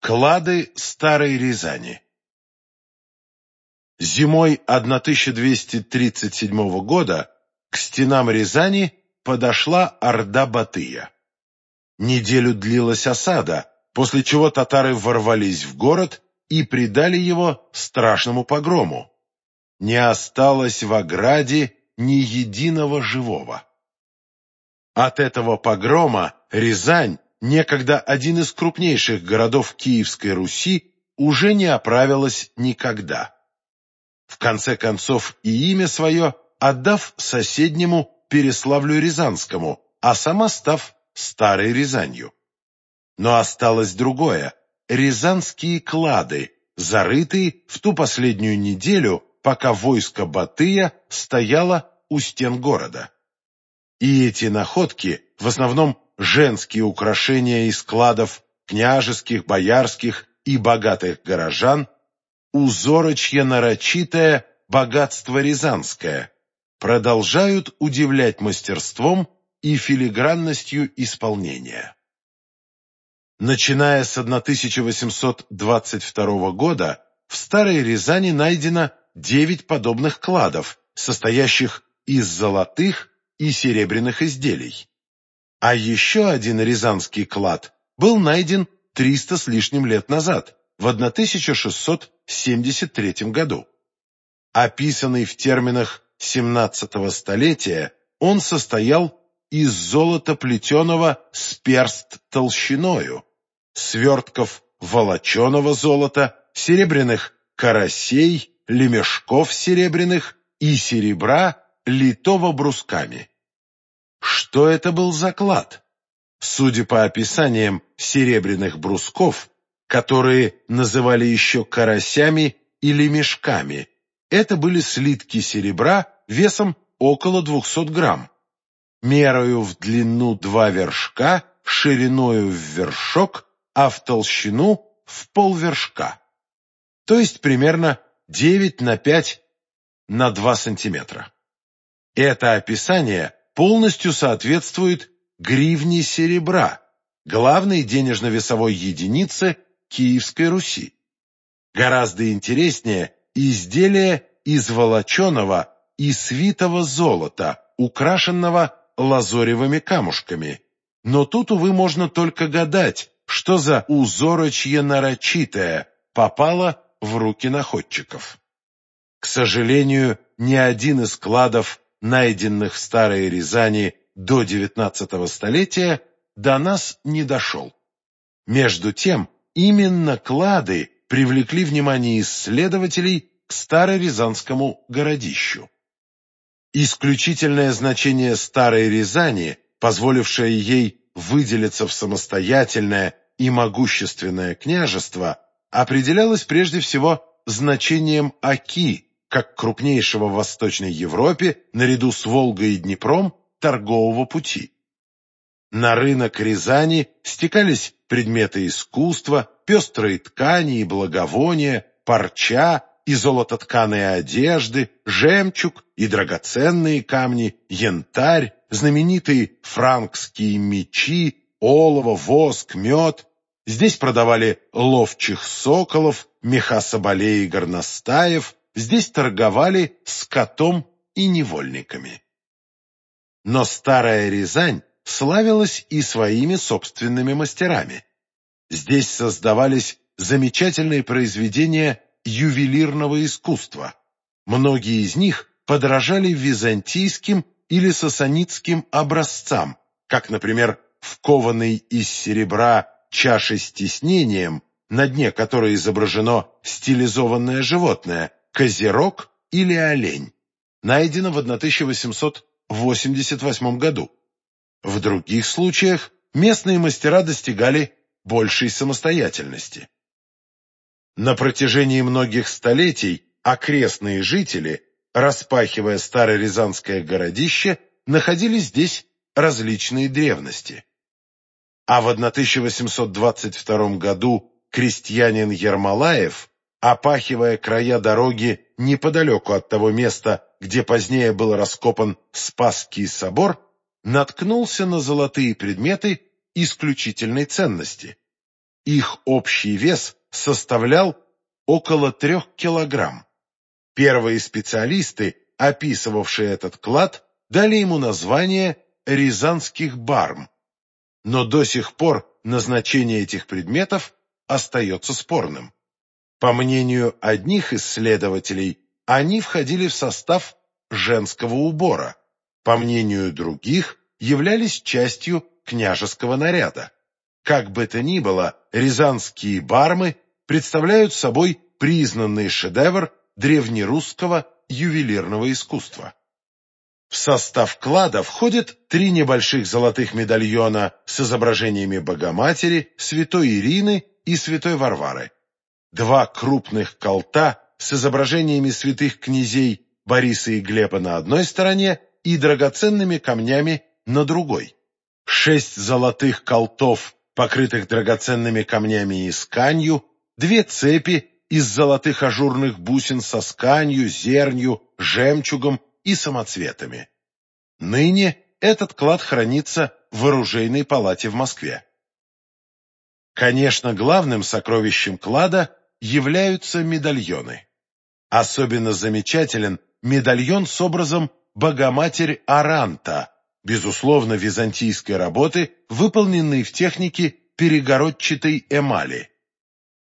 Клады Старой Рязани Зимой 1237 года к стенам Рязани подошла Орда Батыя. Неделю длилась осада, после чего татары ворвались в город и предали его страшному погрому. Не осталось в ограде ни единого живого. От этого погрома Рязань, некогда один из крупнейших городов Киевской Руси, уже не оправилась никогда. В конце концов и имя свое отдав соседнему Переславлю-Рязанскому, а сама став Старой Рязанью. Но осталось другое – рязанские клады, зарытые в ту последнюю неделю, пока войско Батыя стояло у стен города. И эти находки, в основном женские украшения из складов княжеских, боярских и богатых горожан, узорочье нарочитое богатство рязанское, продолжают удивлять мастерством и филигранностью исполнения. Начиная с 1822 года в Старой Рязани найдено девять подобных кладов, состоящих из золотых и серебряных изделий. А еще один рязанский клад был найден 300 с лишним лет назад, в 1673 году. Описанный в терминах 17 столетия, он состоял из золота плетеного с перст толщиною, свертков волоченого золота, серебряных карасей, лемешков серебряных и серебра, литого брусками. Что это был за клад? Судя по описаниям серебряных брусков, которые называли еще карасями или мешками, это были слитки серебра весом около 200 грамм, мерою в длину два вершка, шириною в вершок, а в толщину в полвершка, то есть примерно 9 на 5 на 2 сантиметра. Это описание полностью соответствует гривне серебра, главной денежно-весовой единице Киевской Руси. Гораздо интереснее изделие из волоченого и свитого золота, украшенного лазоревыми камушками. Но тут, увы, можно только гадать, что за узорочье нарочитое попало в руки находчиков. К сожалению, ни один из кладов найденных в Старой Рязани до XIX столетия, до нас не дошел. Между тем, именно клады привлекли внимание исследователей к Старорязанскому городищу. Исключительное значение Старой Рязани, позволившее ей выделиться в самостоятельное и могущественное княжество, определялось прежде всего значением Аки, как крупнейшего в Восточной Европе, наряду с Волгой и Днепром, торгового пути. На рынок Рязани стекались предметы искусства, пестрые ткани и благовония, парча и золототканые одежды, жемчуг и драгоценные камни, янтарь, знаменитые франкские мечи, олово, воск, мед. Здесь продавали ловчих соколов, меха соболей и горностаев, здесь торговали скотом и невольниками. Но старая Рязань славилась и своими собственными мастерами. Здесь создавались замечательные произведения ювелирного искусства. Многие из них подражали византийским или сасанитским образцам, как, например, вкованный из серебра чаши с тиснением, на дне которой изображено стилизованное животное, козерог или олень, найдено в 1888 году. В других случаях местные мастера достигали большей самостоятельности. На протяжении многих столетий окрестные жители, распахивая старое рязанское городище, находили здесь различные древности. А в 1822 году крестьянин Ермолаев опахивая края дороги неподалеку от того места, где позднее был раскопан Спасский собор, наткнулся на золотые предметы исключительной ценности. Их общий вес составлял около трех килограмм. Первые специалисты, описывавшие этот клад, дали ему название «рязанских барм». Но до сих пор назначение этих предметов остается спорным. По мнению одних исследователей, они входили в состав женского убора, по мнению других, являлись частью княжеского наряда. Как бы то ни было, рязанские бармы представляют собой признанный шедевр древнерусского ювелирного искусства. В состав клада входят три небольших золотых медальона с изображениями Богоматери, Святой Ирины и Святой Варвары, два крупных колта с изображениями святых князей Бориса и Глеба на одной стороне и драгоценными камнями на другой, шесть золотых колтов, покрытых драгоценными камнями и сканью, две цепи из золотых ажурных бусин со сканью, зернью, жемчугом и самоцветами. Ныне этот клад хранится в оружейной палате в Москве. Конечно, главным сокровищем клада являются медальоны. Особенно замечателен медальон с образом Богоматерь Аранта, безусловно, византийской работы, выполненной в технике перегородчатой эмали.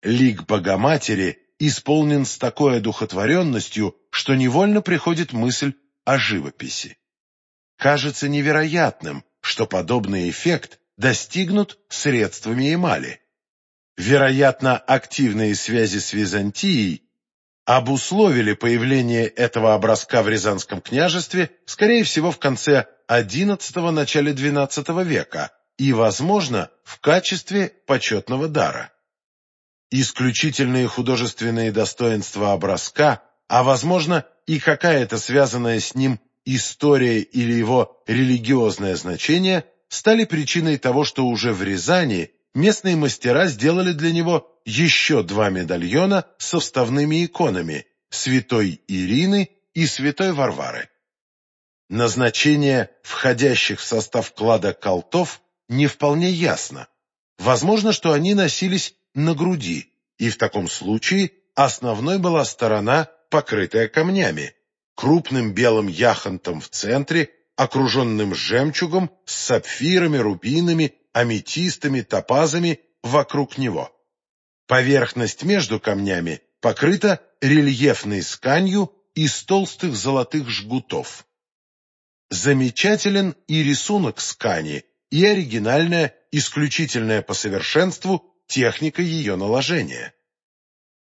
Лик Богоматери исполнен с такой одухотворенностью, что невольно приходит мысль о живописи. Кажется невероятным, что подобный эффект достигнут средствами эмали. Вероятно, активные связи с Византией обусловили появление этого образка в Рязанском княжестве, скорее всего, в конце XI – начале XII века и, возможно, в качестве почетного дара. Исключительные художественные достоинства образка, а, возможно, и какая-то связанная с ним история или его религиозное значение стали причиной того, что уже в Рязани местные мастера сделали для него еще два медальона со вставными иконами святой Ирины и святой Варвары. Назначение входящих в состав клада колтов не вполне ясно. Возможно, что они носились на груди, и в таком случае основной была сторона, покрытая камнями, крупным белым яхонтом в центре, окруженным жемчугом с сапфирами, рубинами аметистами, топазами вокруг него. Поверхность между камнями покрыта рельефной сканью из толстых золотых жгутов. Замечателен и рисунок скани, и оригинальная, исключительная по совершенству техника ее наложения.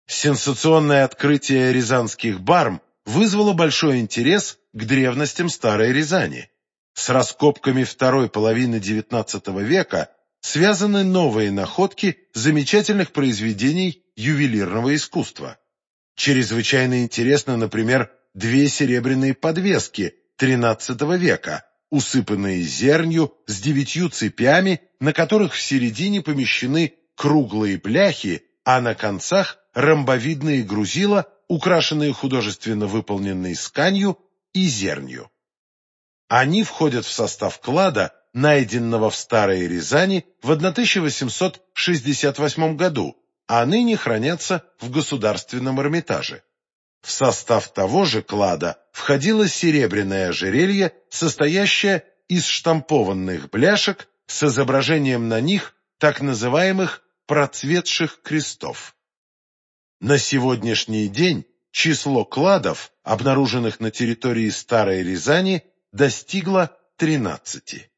Сенсационное открытие рязанских барм вызвало большой интерес к древностям Старой Рязани. С раскопками второй половины XIX века связаны новые находки замечательных произведений ювелирного искусства. Чрезвычайно интересно, например, две серебряные подвески XIII века, усыпанные зернью с девятью цепями, на которых в середине помещены круглые бляхи, а на концах ромбовидные грузила, украшенные художественно выполненной сканью и зернью. Они входят в состав клада, найденного в Старой Рязани в 1868 году, а ныне хранятся в Государственном Эрмитаже. В состав того же клада входило серебряное ожерелье, состоящее из штампованных бляшек с изображением на них так называемых процветших крестов. На сегодняшний день число кладов, обнаруженных на территории Старой Рязани, достигла 13.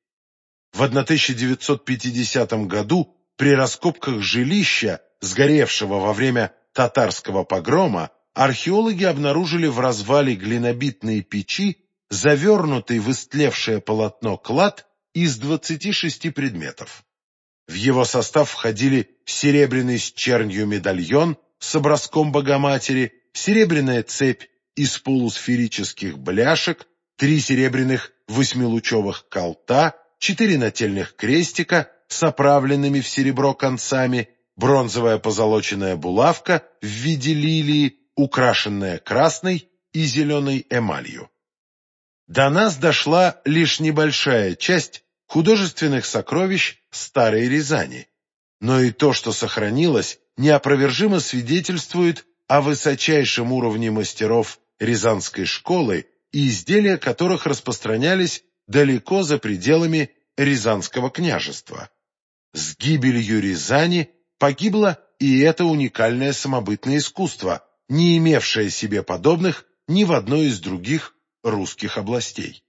В 1950 году при раскопках жилища, сгоревшего во время татарского погрома, археологи обнаружили в развале глинобитной печи завернутый в истлевшее полотно клад из 26 предметов. В его состав входили серебряный с чернью медальон с образком Богоматери, серебряная цепь из полусферических бляшек, три серебряных восьмилучевых колта, четыре нательных крестика с оправленными в серебро концами, бронзовая позолоченная булавка в виде лилии, украшенная красной и зеленой эмалью. До нас дошла лишь небольшая часть художественных сокровищ Старой Рязани. но и то, что сохранилось, неопровержимо свидетельствует о высочайшем уровне мастеров Рязанской школы и изделия которых распространялись далеко за пределами Рязанского княжества. С гибелью Рязани погибло и это уникальное самобытное искусство, не имевшее себе подобных ни в одной из других русских областей.